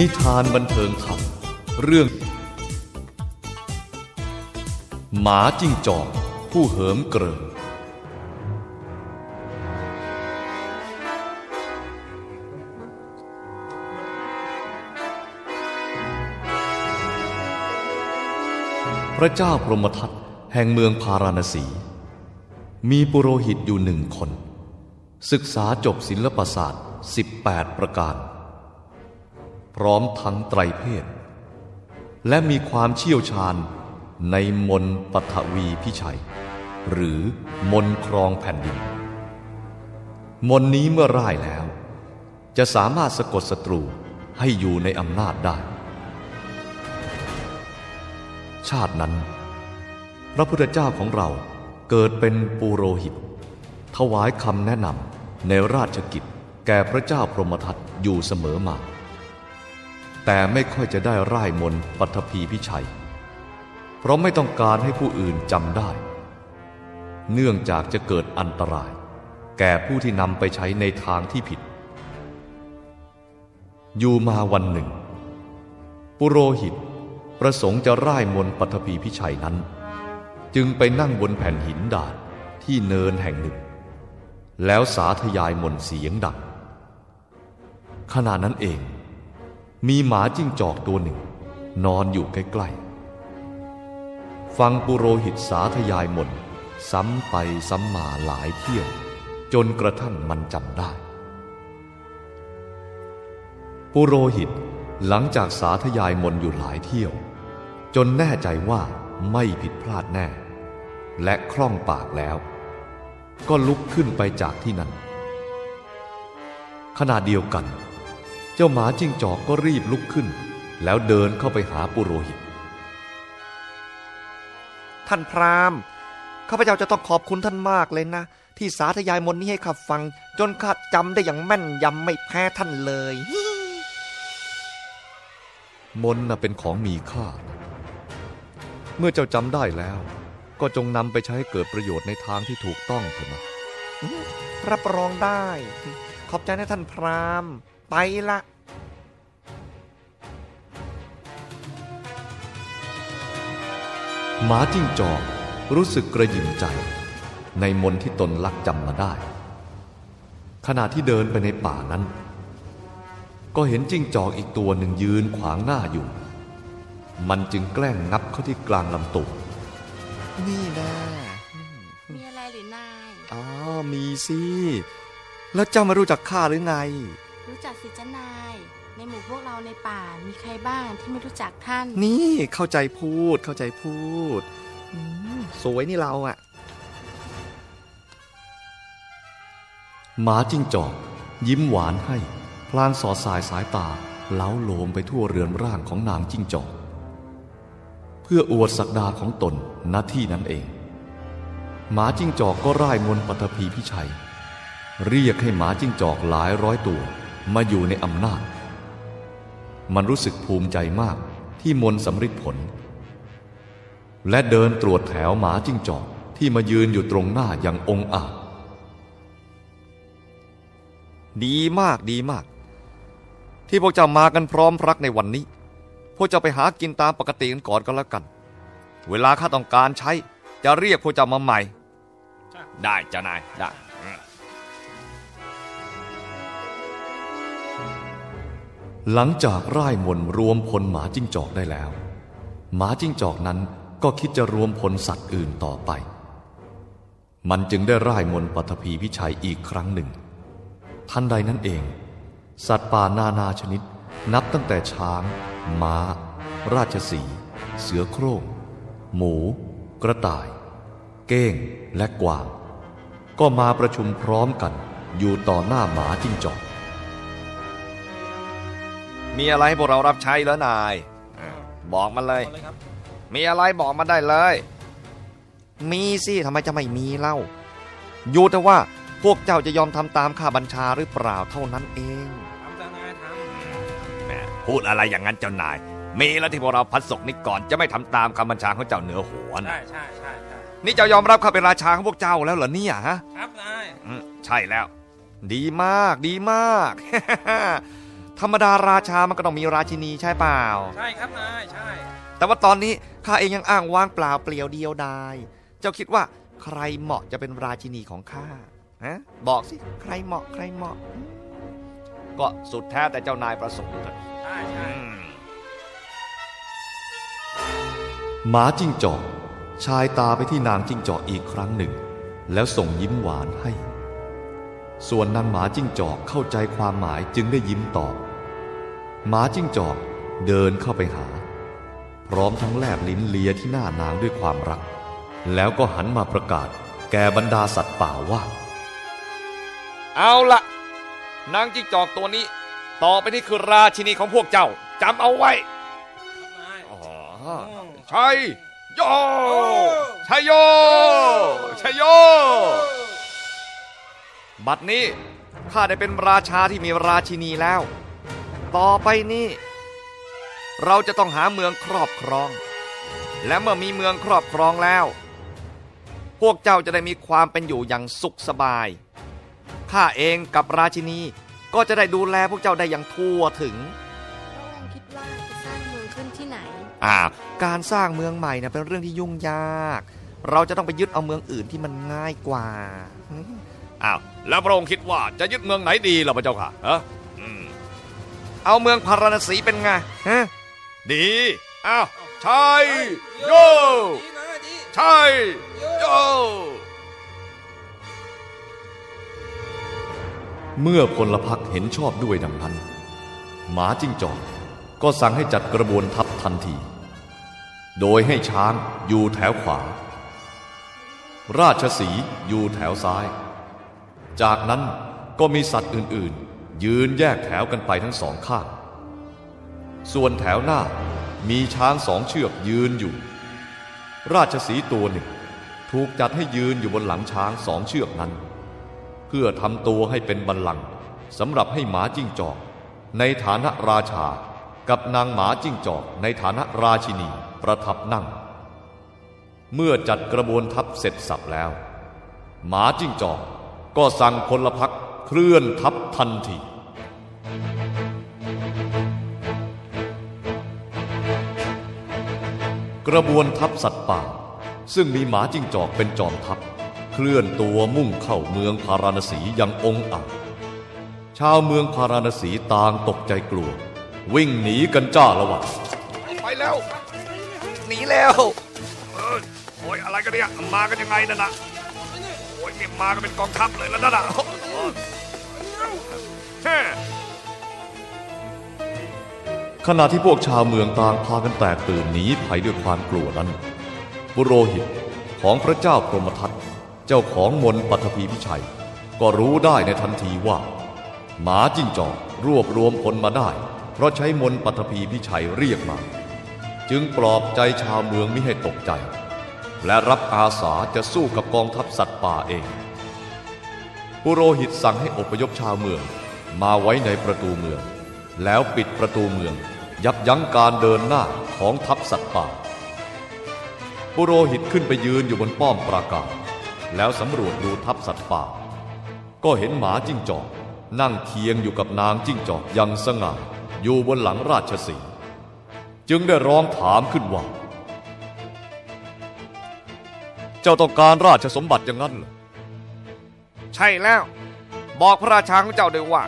นิทานบันเทิงธรรมเรื่อง หมาจิ้งจอกผู้เหิมเกริมพระเจ้าพรหมทัตแห่งเมืองพาราณสี มีปุโรหิตอยู่หนึ่งคน ศึกษาจบศิลปศาสตร์ 18 ประการ พร้อมทั้งไตรเพศ และมีความเชี่ยวชาญในมนปัทวีพิชัย หรือมนครองแผ่นดิน มนนี้เมื่อร่ายแล้ว จะสามารถสะกดศัตรูให้อยู่ในอำนาจได้ ชาตินั้น พระพุทธเจ้าของเราเกิดเป็นปูโรหิต ถวายคำแนะนำในราชกิจแก่พระเจ้าพรหมทัตอยู่เสมอมา แต่ไม่ค่อยจะได้ร่ายมนปัทภีพิชัย เพราะไม่ต้องการให้ผู้อื่นจำได้ เนื่องจากจะเกิดอันตราย แก่ผู้ที่นำไปใช้ในทางที่ผิด อยู่มาวันหนึ่ง ปุโรหิตประสงค์จะร่ายมนปัทภีพิชัยนั้น จึงไปนั่งบนแผ่นหินดาดที่เนินแห่งหนึ่ง แล้วสาธยายมนเสียงดังขณะนั้นเอง มีหมาจิ้งจอกตัวหนึ่ง นอนอยู่ใกล้ๆ ฟังปุโรหิตสาธยายมนซ้ำไปซ้ำมาหลายเที่ยวจนกระทั่งมันจำได้ ปุโรหิตหลังจากสาธยายมนอยู่หลายเที่ยว จนแน่ใจว่าไม่ผิดพลาดแน่ และคล่องปากแล้ว ก็ลุกขึ้นไปจากที่นั่นขณะเดียวกัน เจ้าหมาจิ้งจอกก็รีบลุกขึ้น แล้วเดินเข้าไปหาปุโรหิต ท่านพราหมณ์ข้าพเจ้าจะต้องขอบคุณท่านมากเลยนะ ที่สาธยายมนต์นี้ให้ข้าฟัง จนข้าจำได้อย่างแม่นยำไม่แพ้ท่านเลย มนต์น่ะเป็นของมีค่า เมื่อเจ้าจำได้แล้ว ก็จงนำไปใช้ให้เกิดประโยชน์ในทางที่ถูกต้องเถอะนะรับรองได้ ขอบใจนะท่านพราหมณ์ ไปละหมาจิ้งจอกรู้สึกกระหยิ่มใจ ในมนต์ที่ตนลักจำมาได้ ขณะที่เดินไปในป่านั้น ก็เห็นจิ้งจอกอีกตัวหนึ่งยืนขวางหน้าอยู่ มันจึงแกล้งงับเข้าที่กลางลำตัวนี่นะมีอะไรหรือนาย อ๋อ มีสิ แล้วเจ้าไม่รู้จักข้าหรือไง รู้จักสิจ้านาย ในหมู่พวกเราในป่ามีใครบ้างที่ไม่รู้จักท่าน นี่เข้าใจพูดเข้าใจพูดอืมสวยนี่เราอะหมาจิ้งจอกยิ้มหวานให้ พลางสอดสายสายตาเล้าโลมไปทั่วเรือนร่างของนางจิ้งจอก เพื่ออวดศักดาของตนณที่นั้นเอง หมาจิ้งจอกก็ร่ายมนต์ปฐพีพิชัย เรียกให้หมาจิ้งจอกหลายร้อยตัว มาอยู่ในอำนาจ มันรู้สึกภูมิใจมากที่มนสำฤทธิ์ผล และเดินตรวจแถวหมาจิ้งจอกที่มายืนอยู่ตรงหน้าอย่างองอาจ ดีมากดีมาก ที่พวกเจ้ามากันพร้อมรักในวันนี้ พวกเจ้าไปหากินตามปกติกันก่อนก็แล้วกัน เวลาข้าต้องการใช้จะเรียกพวกเจ้ามาใหม่ ได้เจ้านายได้ หลังจากร่ายมนรวมพลหมาจิ้งจอกได้แล้ว หมาจิ้งจอกนั้นก็คิดจะรวมพลสัตว์อื่นต่อไป มันจึงได้ร่ายมนต์ปฐพีพิชัยอีกครั้งหนึ่ง ทันใดนั้นเอง สัตว์ป่านานาชนิดนับตั้งแต่ช้าง ม้า ราชสี เสือโคร่ง หมู กระต่าย เก้งและกวาง ก็มาประชุมพร้อมกันอยู่ต่อหน้าหมาจิ้งจอก มีอะไรให้พวกเรารับใช้แล้วนายอ่าบอกมาเลย มีอะไรบอกมาได้เลย มีสิทำไมจะไม่มีเล่า อยู่แต่ว่าพวกเจ้าจะยอมทำตามข้าบัญชาหรือเปล่าเท่านั้นเองแหมพูดอะไรอย่างนั้นเจ้านาย มีแล้วที่พวกเราพัดศกนี้ก่อนจะไม่ทำตามคำบัญชาของเจ้าเหนือหัวนะใช่ใช่ใช่ใช่นี่เจ้ายอมรับข้าเป็นราชาของพวกเจ้าแล้วเหรอเนี่ยฮะ ครับนายอืมใช่แล้ว ดีมากดีมาก ธรรมดาราชามันก็ต้องมีราชินีใช่เปล่า ใช่ครับนายใช่ แต่ว่าตอนนี้ข้าเองยังอ้างว้างเปล่าเปลี่ยวเดียวดาย เจ้าคิดว่าใครเหมาะจะเป็นราชินีของข้าฮะบอกสิใครเหมาะใครเหมาะอืมก็สุดแท้แต่เจ้านายประสงค์เถอะใช่ใช่อืมหมาจิ้งจอกชายตาไปที่นางจิ้งจอกอีกครั้งหนึ่ง แล้วส่งยิ้มหวานให้ ส่วนนางหมาจิ้งจอกเข้าใจความหมายจึงได้ยิ้มตอบ หมาจิ้งจอกเดินเข้าไปหา พร้อมทั้งแลบลิ้นเลียที่หน้านางด้วยความรัก แล้วก็หันมาประกาศแก่บรรดาสัตว์ป่าว่า เอาละนางจิ้งจอกตัวนี้ ต่อไปนี้คือราชินีของพวกเจ้าจำเอาไว้นายอ๋อใช่โยชัยโยชัยโย บัดนี้ข้าได้เป็นราชาที่มีราชินีแล้ว ต่อไปนี้ เราจะต้องหาเมืองครอบครอง และเมื่อมีเมืองครอบครองแล้ว พวกเจ้าจะได้มีความเป็นอยู่อย่างสุขสบาย ข้าเองกับราชินีก็จะได้ดูแลพวกเจ้าได้อย่างทั่วถึงพระองค์คิดว่าจะสร้างเมืองขึ้นที่ไหน อ่า การสร้างเมืองใหม่นะเป็นเรื่องที่ยุ่งยาก เราจะต้องไปยึดเอาเมืองอื่นที่มันง่ายกว่าอืมอ้าว แล้วพระองค์คิดว่าจะยึดเมืองไหนดีล่ะพระเจ้าค่ะฮะอืม เอาเมืองพาราณสีเป็นไงฮะดีอ้าวใช่โยดีนายดีใช่โยเมื่อพลพรรคเห็นชอบด้วยดังนั้น หมาจิ้งจอกก็สั่งให้จัดกระบวนทัพทันที โดยให้ช้างอยู่แถวขวา ราชสีห์อยู่แถวซ้าย จากนั้นก็มีสัตว์อื่นๆ ยืนแยกแถวกันไปทั้งสองข้าง ส่วนแถวหน้ามีช้างสองเชือกยืนอยู่ ราชสีตัวหนึ่ง ถูกจัดให้ยืนอยู่บนหลังช้างสองเชือกนั้น เพื่อทำตัวให้เป็นบัลลังก์สำหรับให้หมาจิ้งจอก ในฐานะราชา กับนางหมาจิ้งจอก ในฐานะราชินีประทับนั่ง เมื่อจัดกระบวนทัพเสร็จสับแล้ว หมาจิ้งจอกก็สั่งพลพรรค เคลื่อนทัพทันที กระบวนทัพสัตว์ป่า ซึ่งมีหมาจิ้งจอกเป็นจอมทัพ เคลื่อนตัวมุ่งเข้าเมืองพาราณสีอย่างองอาจชาวเมืองพาราณสีต่างตกใจกลัว วิ่งหนีกันจ้าละวันไปแล้ว หนีแล้วโอ้ยอะไรกันเนี่ยมากันยังไงนั่นน่ะโอ้ยนี่มากันเป็นกองทัพเลยแล้วนั่นนะ ขณะที่พวกชาวเมืองต่างพากันแตกตื่นหนีภัยด้วยความกลัวนั้นปุโรหิตของพระเจ้าพรหมทัตเจ้าของมนต์ปัทภีพิชัย ก็รู้ได้ในทันทีว่า หมาจิ้งจอกรวบรวมผลมาได้ เพราะใช้มนต์ปัทภีพิชัยเรียกมา จึงปลอบใจชาวเมืองไม่ให้ตกใจ และรับอาสาจะสู้กับกองทัพสัตว์ป่าเอง ปุโรหิตสั่งให้อพยพชาวเมือง มาไว้ในประตูเมือง แล้วปิดประตูเมือง ยับยั้งการเดินหน้าของทัพสัตว์ป่า ปุโรหิตขึ้นไปยืนอยู่บนป้อมปราการแล้วสำรวจดูทัพสัตว์ป่า ก็เห็นหมาจิ้งจอกนั่งเคียงอยู่กับนางจิ้งจอกอยังสง่าอยู่บนหลังราชสีจึงได้ร้องถามขึ้นว่า เจ้าต้องการราชสมบัติอย่างนั้นเหรอ ใช่แล้ว บอกพระราชาของเจ้าด้วยว่า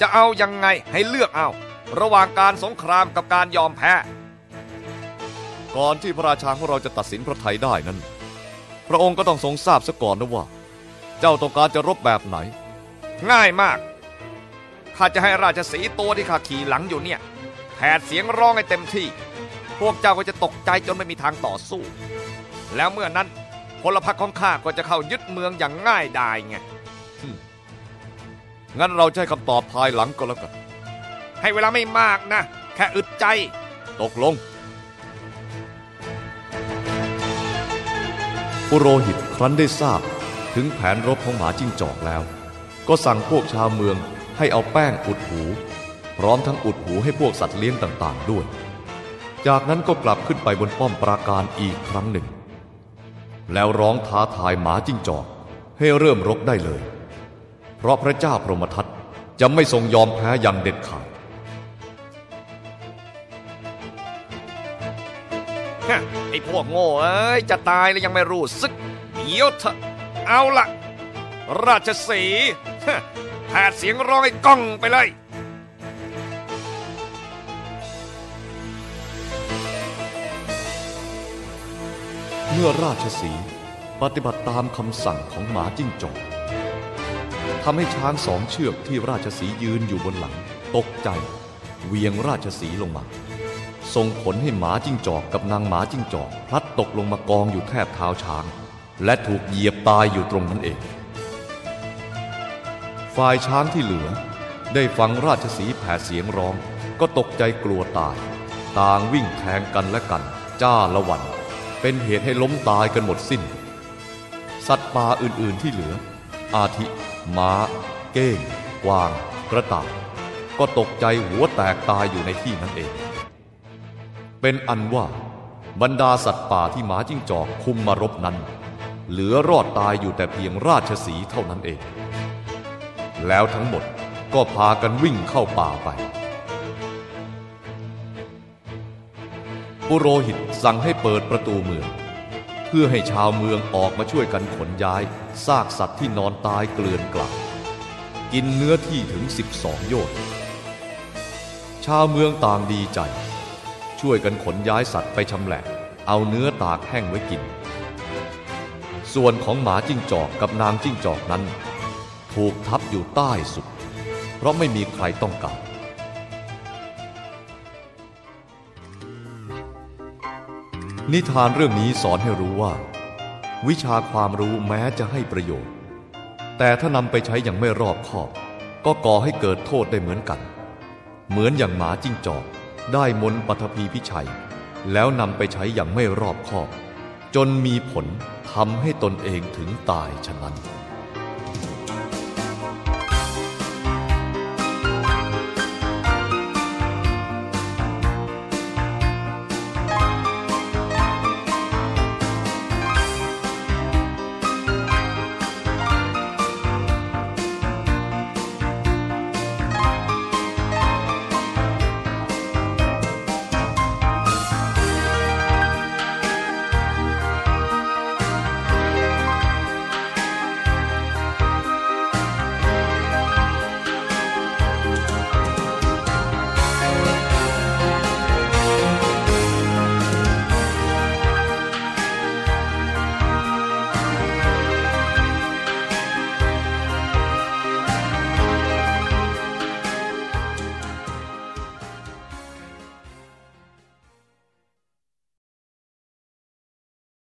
จะเอายังไงให้เลือกเอา ระหว่างการสงครามกับการยอมแพ้ ก่อนที่พระราชาของเราจะตัดสินพระไทยได้นั้น พระองค์ก็ต้องทรงทราบซะก่อนนะว่า เจ้าต้องการจะรบแบบไหน ง่ายมากข้าจะให้ราชสีห์ตัวที่ข้าขี่หลังอยู่เนี่ยแผดเสียงร้องให้เต็มที่ พวกเจ้าก็จะตกใจจนไม่มีทางต่อสู้ แล้วเมื่อนั้น พลพรรคของข้าก็จะเข้ายึดเมืองอย่างง่ายดายไงงั้นเราจะให้คำตอบภายหลังก็แล้วกัน ให้เวลาไม่มากนะ แค่อึดใจ ตกลง ปุโรหิตครั้นได้ทราบ ถึงแผนรบของหมาจิ้งจอกแล้ว ก็สั่งพวกชาวเมืองให้เอาแป้งอุดหู พร้อมทั้งอุดหูให้พวกสัตว์เลี้ยงต่างๆด้วย จากนั้นก็กลับขึ้นไปบนป้อมปราการอีกครั้งหนึ่ง แล้วร้องท้าทายหมาจิ้งจอกให้เริ่มรบได้เลย เพราะพระเจ้าพรหมทัตจะไม่ทรงยอมแพ้อย่างเด็ดขาดไอ้พวกโง่เอ้ยจะตายแล้วยังไม่รู้สึกเดี๋ยวเถอะเอาละราชสีแผดเสียงร้องให้ก้องไปเลย มื่อราชสีปฏิบัติตามคำสั่งของหมาจิ้งจอกทำให้ช้างสองเชือกที่ราชสียืนอยู่บนหลัง ตกใจเวียงราชสีลงมาส่งผลให้หมาจิ้งจอกกับนางหมาจิ้งจอก พลัดตกลงมากองอยู่แทบเท้าช้าง และถูกเหยียบตายอยู่ตรงนั้นเอง ฝ่ายช้างที่เหลือ ได้ฟังราชสีแผดเสียงร้อง ก็ตกใจกลัวตาย ต่างวิ่งแทงกันและกัน จ้าละวัน เป็นเหตุให้ล้มตายกันหมดสิ้น สัตว์ป่าอื่นๆที่เหลือ อาทิ ม้า เก้ง กวาง กระต่าย ก็ตกใจหัวแตกตายอยู่ในที่นั้นเอง เป็นอันว่าบรรดาสัตว์ป่าที่หมาจิ้งจอกคุมมารบนั้น เหลือรอดตายอยู่แต่เพียงราชสีเท่านั้นเอง แล้วทั้งหมดก็พากันวิ่งเข้าป่าไป ปุโรหิตสั่งให้เปิดประตูเมือง เพื่อให้ชาวเมืองออกมาช่วยกันขนย้ายซากสัตว์ที่นอนตายเกลื่อนกลาดกินเนื้อที่ถึง 12 โยชน์ชาวเมืองต่างดีใจ ช่วยกันขนย้ายสัตว์ไปชำแหละเอาเนื้อตากแห้งไว้กิน ส่วนของหมาจิ้งจอกกับนางจิ้งจอกนั้น ถูกทับอยู่ใต้สุด เพราะไม่มีใครต้องการ นิทานเรื่องนี้สอนให้รู้ว่า วิชาความรู้แม้จะให้ประโยชน์ แต่ถ้านำไปใช้อย่างไม่รอบคอบ ก็ก่อให้เกิดโทษได้เหมือนกัน เหมือนอย่างหมาจิ้งจอกได้มนต์ปฐพีพิชัย แล้วนำไปใช้อย่างไม่รอบคอบ จนมีผลทำให้ตนเองถึงตายฉะนั้น